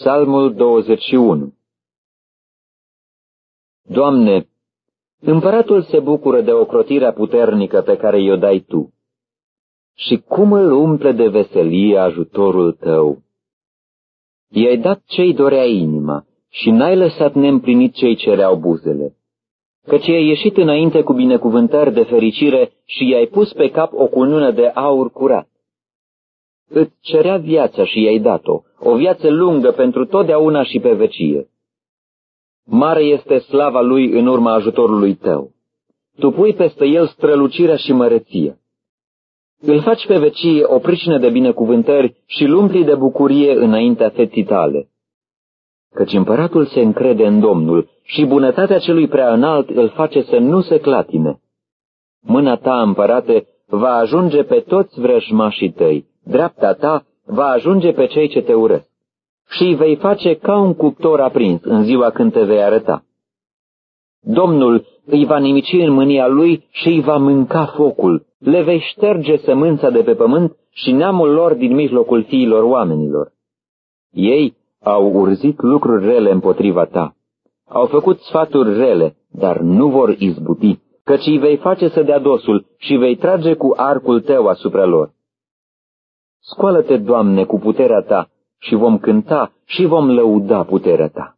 Psalmul 21 Doamne, împăratul se bucură de ocrotirea puternică pe care i-o dai Tu. Și cum îl umple de veselie ajutorul Tău! I-ai dat ce-i dorea inima și n-ai lăsat neîmplinit ce-i cereau buzele. Căci ai ieșit înainte cu binecuvântări de fericire și i-ai pus pe cap o cunună de aur curat. Îți cerea viața și i-ai dat-o, o viață lungă pentru totdeauna și pe vecie. Mare este slava lui în urma ajutorului tău. Tu pui peste el strălucirea și măreția. Îl faci pe vecie o pricină de binecuvântări și lumpli de bucurie înaintea feții tale. Căci împăratul se încrede în Domnul și bunătatea celui prea înalt îl face să nu se clatine. Mâna ta, împărate, va ajunge pe toți vrăjmașii tăi, dreapta ta va ajunge pe cei ce te urăsc și îi vei face ca un cuptor aprins în ziua când te vei arăta. Domnul îi va nimici în mânia lui și îi va mânca focul, le vei șterge sămânța de pe pământ și neamul lor din mijlocul fiilor oamenilor. Ei au urzit lucruri rele împotriva ta, au făcut sfaturi rele, dar nu vor izbuti, căci îi vei face să dea dosul și vei trage cu arcul tău asupra lor. Scoală-te, Doamne, cu puterea ta și vom cânta și vom lăuda puterea ta.